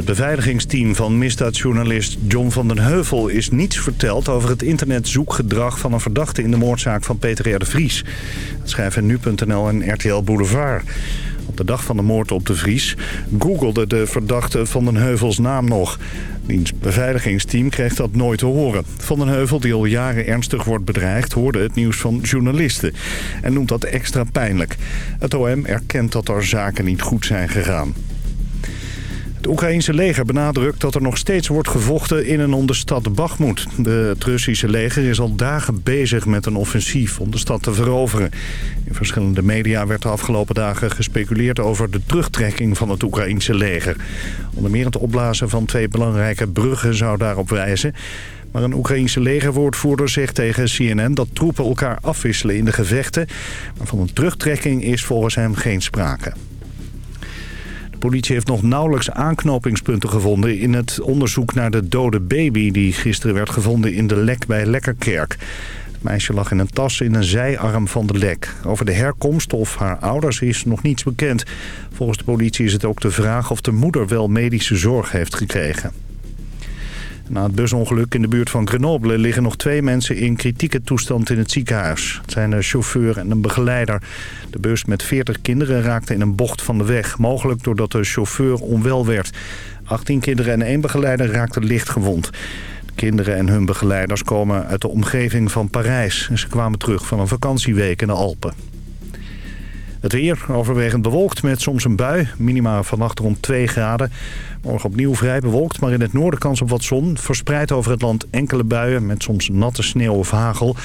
Het beveiligingsteam van misdaadjournalist John van den Heuvel is niets verteld over het internetzoekgedrag van een verdachte in de moordzaak van Peter R. de Vries. Dat schrijven nu.nl en RTL Boulevard. Op de dag van de moord op de Vries googelde de verdachte van den Heuvels naam nog. Diens beveiligingsteam kreeg dat nooit te horen. Van den Heuvel, die al jaren ernstig wordt bedreigd, hoorde het nieuws van journalisten. En noemt dat extra pijnlijk. Het OM erkent dat er zaken niet goed zijn gegaan. Het Oekraïense leger benadrukt dat er nog steeds wordt gevochten in en om de stad Bakhmut. Het Russische leger is al dagen bezig met een offensief om de stad te veroveren. In verschillende media werd de afgelopen dagen gespeculeerd over de terugtrekking van het Oekraïense leger. Onder meer het opblazen van twee belangrijke bruggen zou daarop wijzen. Maar een Oekraïense legerwoordvoerder zegt tegen CNN dat troepen elkaar afwisselen in de gevechten. Maar van een terugtrekking is volgens hem geen sprake politie heeft nog nauwelijks aanknopingspunten gevonden... in het onderzoek naar de dode baby die gisteren werd gevonden in de lek bij Lekkerkerk. Het meisje lag in een tas in een zijarm van de lek. Over de herkomst of haar ouders is nog niets bekend. Volgens de politie is het ook de vraag of de moeder wel medische zorg heeft gekregen. Na het busongeluk in de buurt van Grenoble liggen nog twee mensen in kritieke toestand in het ziekenhuis. Het zijn een chauffeur en een begeleider. De bus met 40 kinderen raakte in een bocht van de weg. Mogelijk doordat de chauffeur onwel werd. 18 kinderen en één begeleider raakten licht gewond. De kinderen en hun begeleiders komen uit de omgeving van Parijs. Ze kwamen terug van een vakantieweek in de Alpen. Het weer overwegend bewolkt met soms een bui. Minima vannacht rond 2 graden. Morgen opnieuw vrij bewolkt, maar in het noorden kans op wat zon. Verspreid over het land enkele buien met soms natte sneeuw of hagel.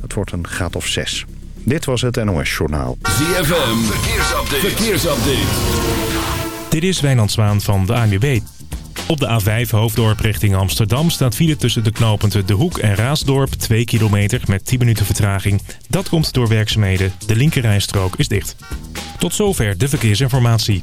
Het wordt een graad of 6. Dit was het NOS Journaal. ZFM, verkeersupdate. verkeersupdate. Dit is Wijnand Zwaan van de ANWB. Op de A5 Hoofddorp richting Amsterdam staat file tussen de knooppunten De Hoek en Raasdorp 2 kilometer met 10 minuten vertraging. Dat komt door werkzaamheden. De linkerrijstrook is dicht. Tot zover de verkeersinformatie.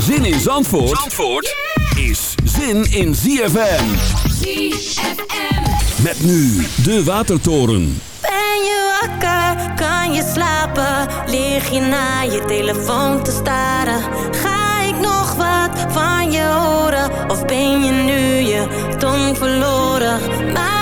Zin in Zandvoort, Zandvoort is zin in ZFM. ZFM. Met nu de Watertoren. Ben je wakker? Kan je slapen? Lig je naar je telefoon te staren? Ga ik nog wat van je horen? Of ben je nu je tong verloren? Maar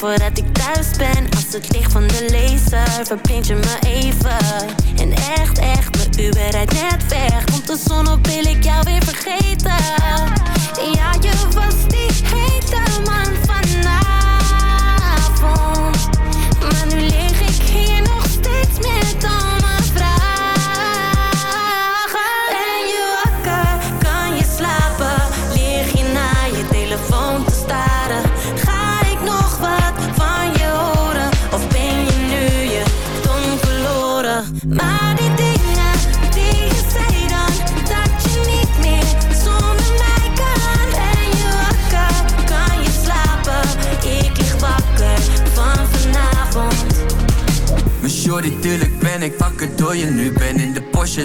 voordat ik thuis ben. Als het licht van de laser Verblind je me even. En echt, echt, mijn Uber rijdt net weg. Komt de zon op, wil ik jou weer vergeten. Ja, je was die hete man vanavond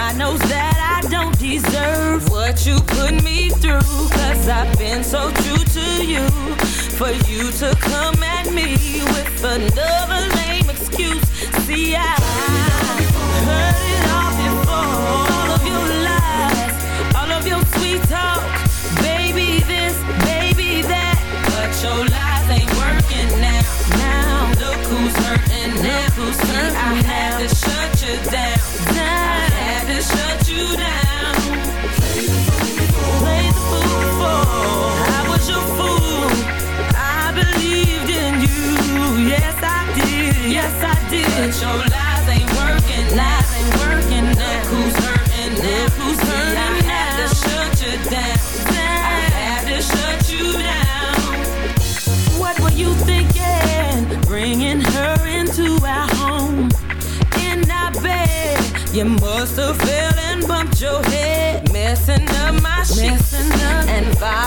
God knows that I don't deserve what you put me through. Cause I've been so true to you. For you to come at me with another lame excuse. See, I heard it all before. All of your lies, all of your sweet talk. Baby this, baby that. But your lies ain't working now. Now, look who's hurting now. Who's hurting I had to shut you down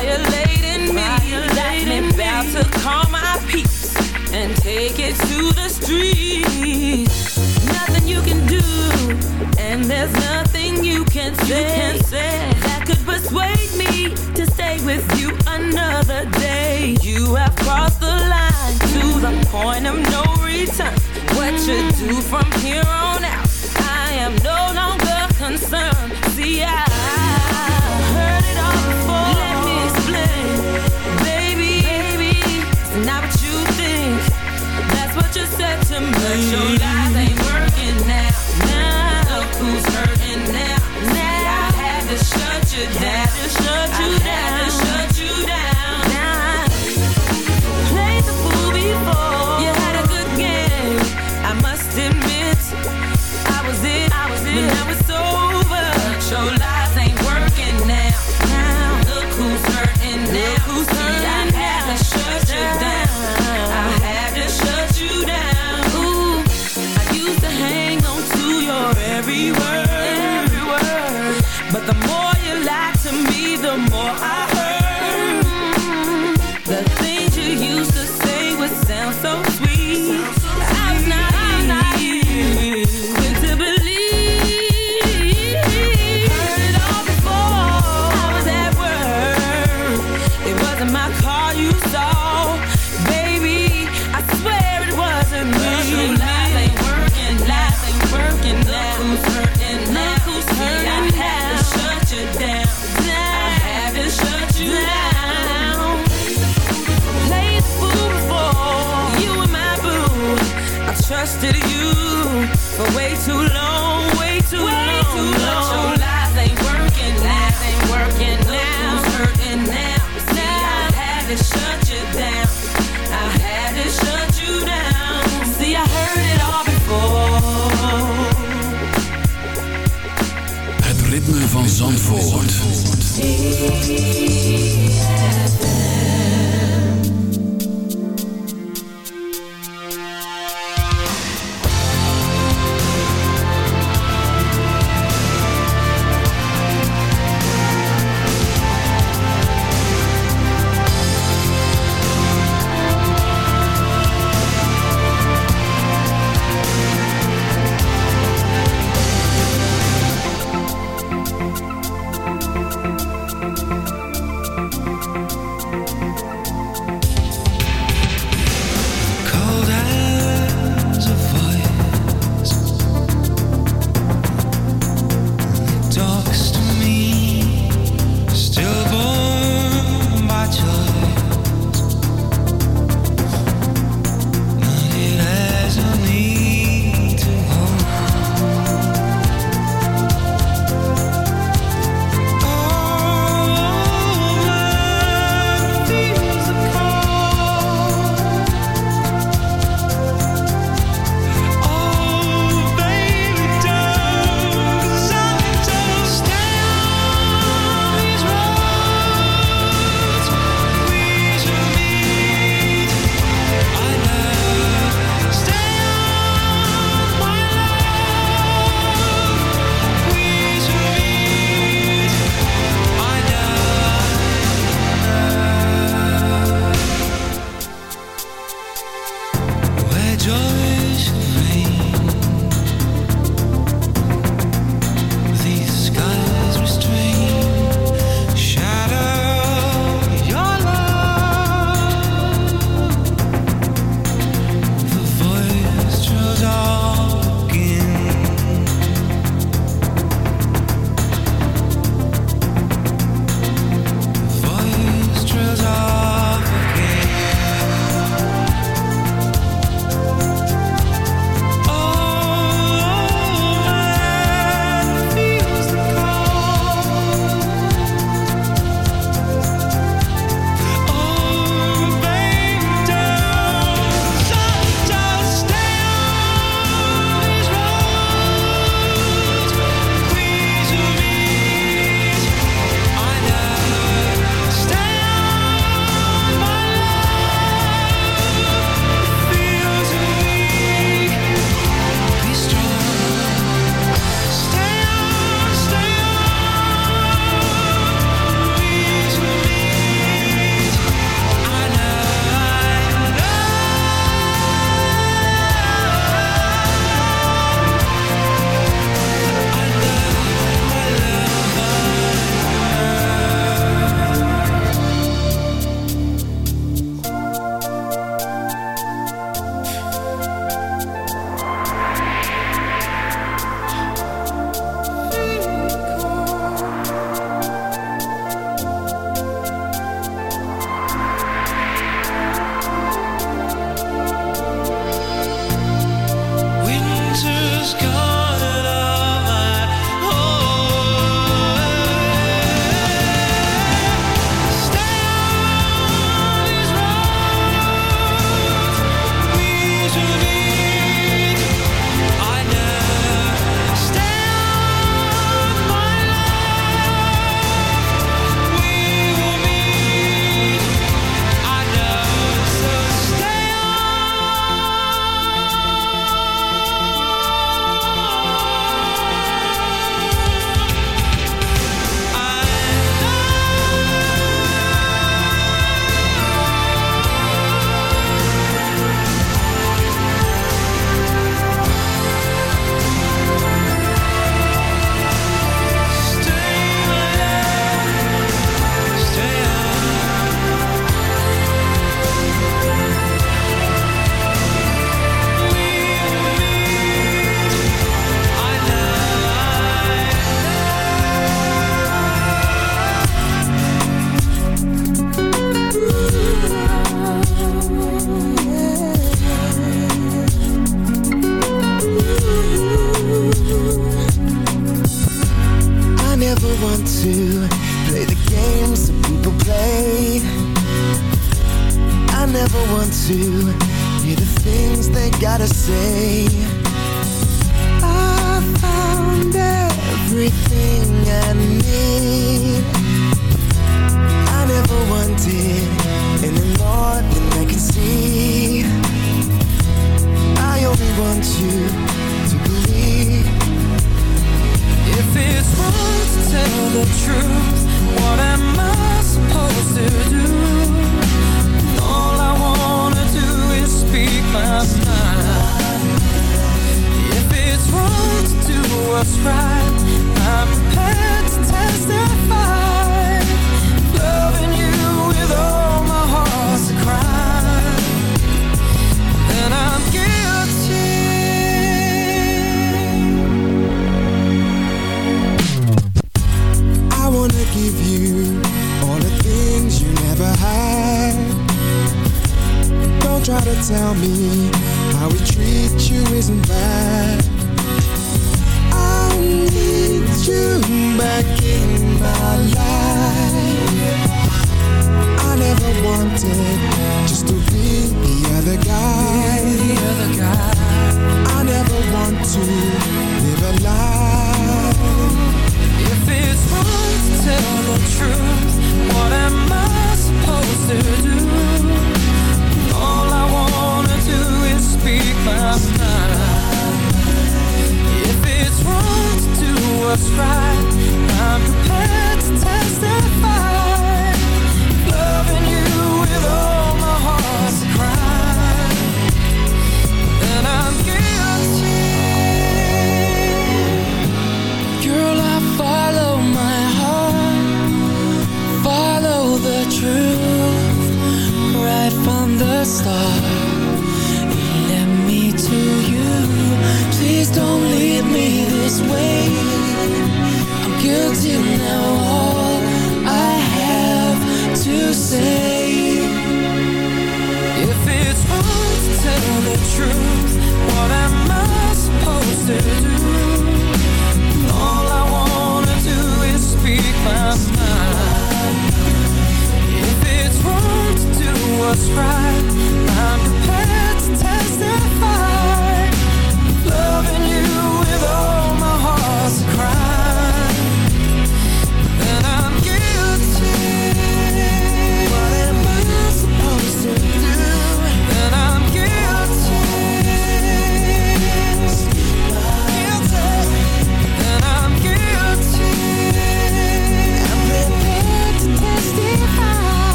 violating me. Let me bow to call my peace and take it to the streets. Nothing you can do, and there's nothing you can say, you can say that could persuade me to stay with you another day. You have crossed the line to the point of no return. What you do from here on? you down. Zandvoort.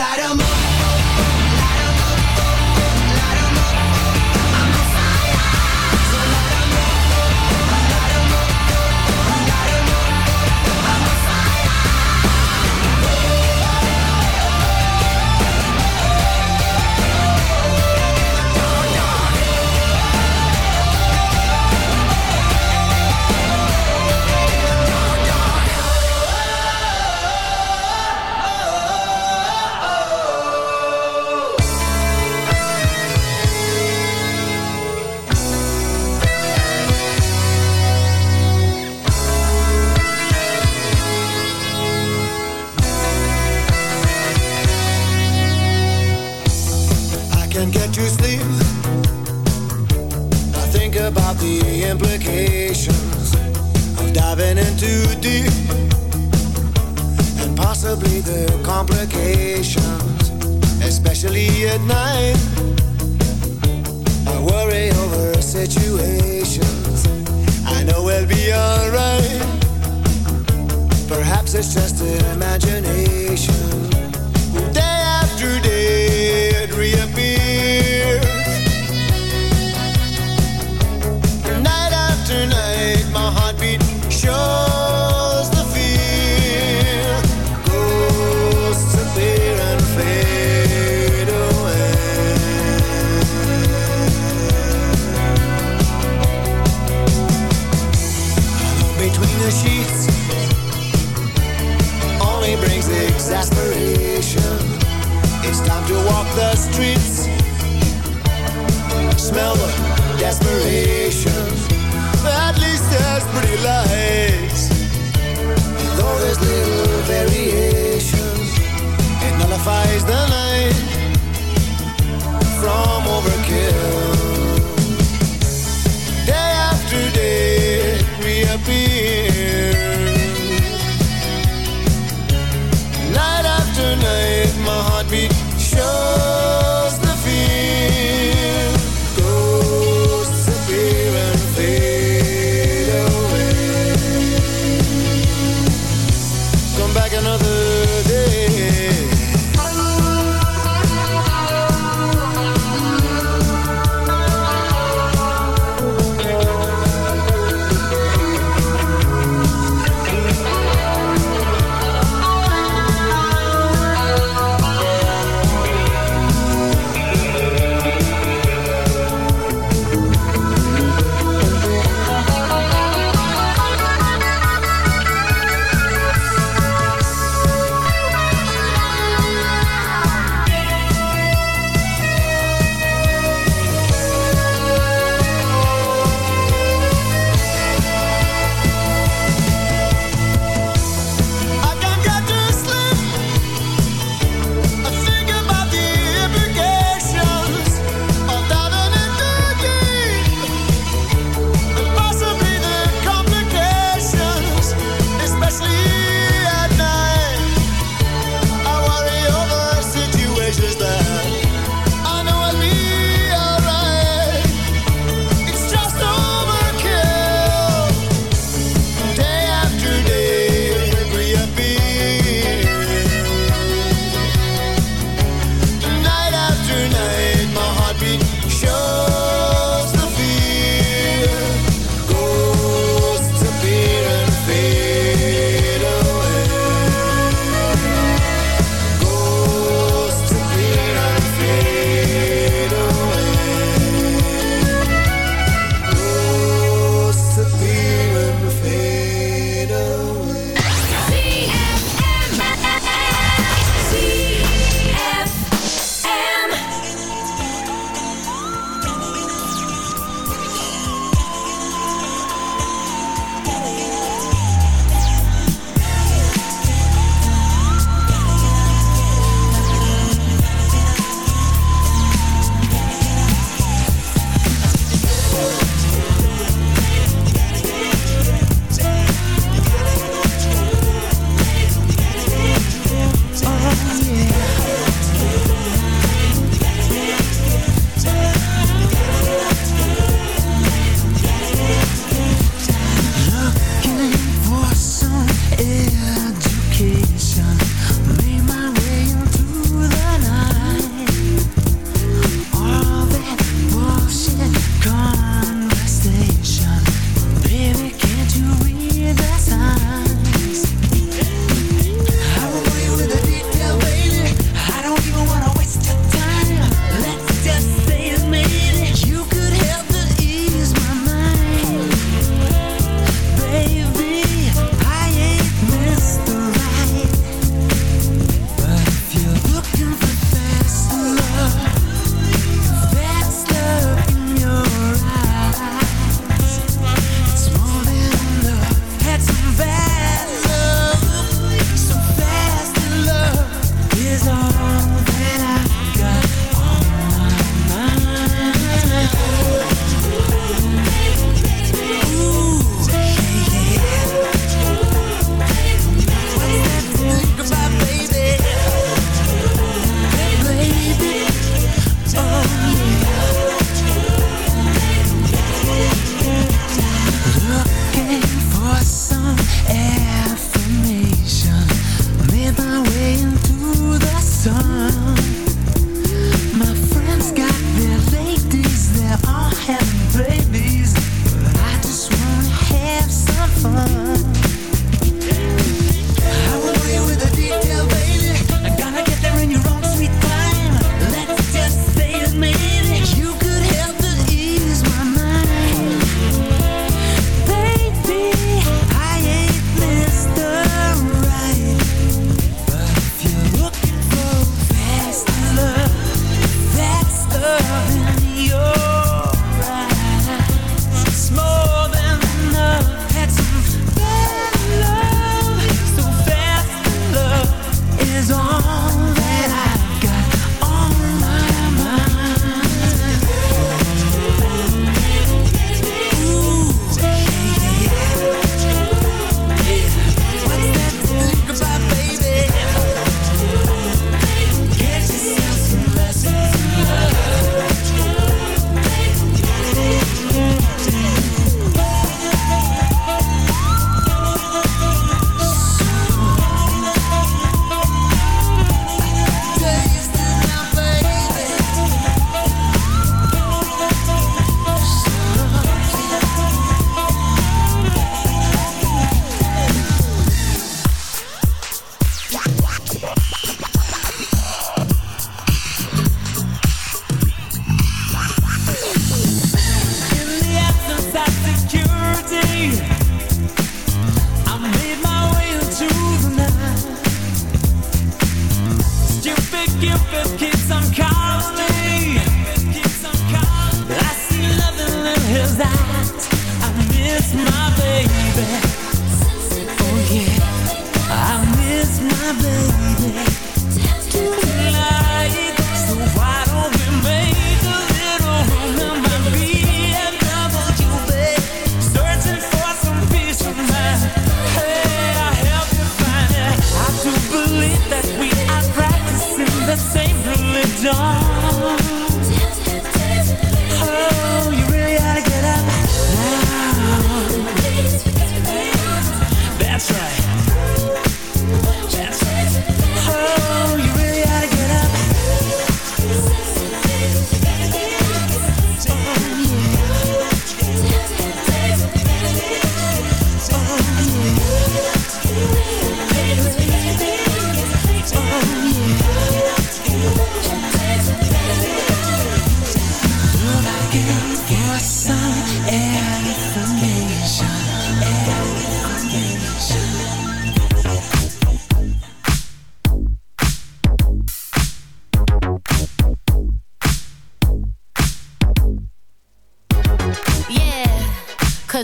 Light 'em up.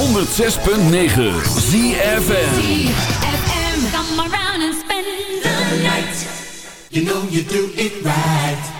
106.9 ZFM. ZFM. Come around and spend the night. You know you do it right.